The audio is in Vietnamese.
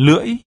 lưỡi.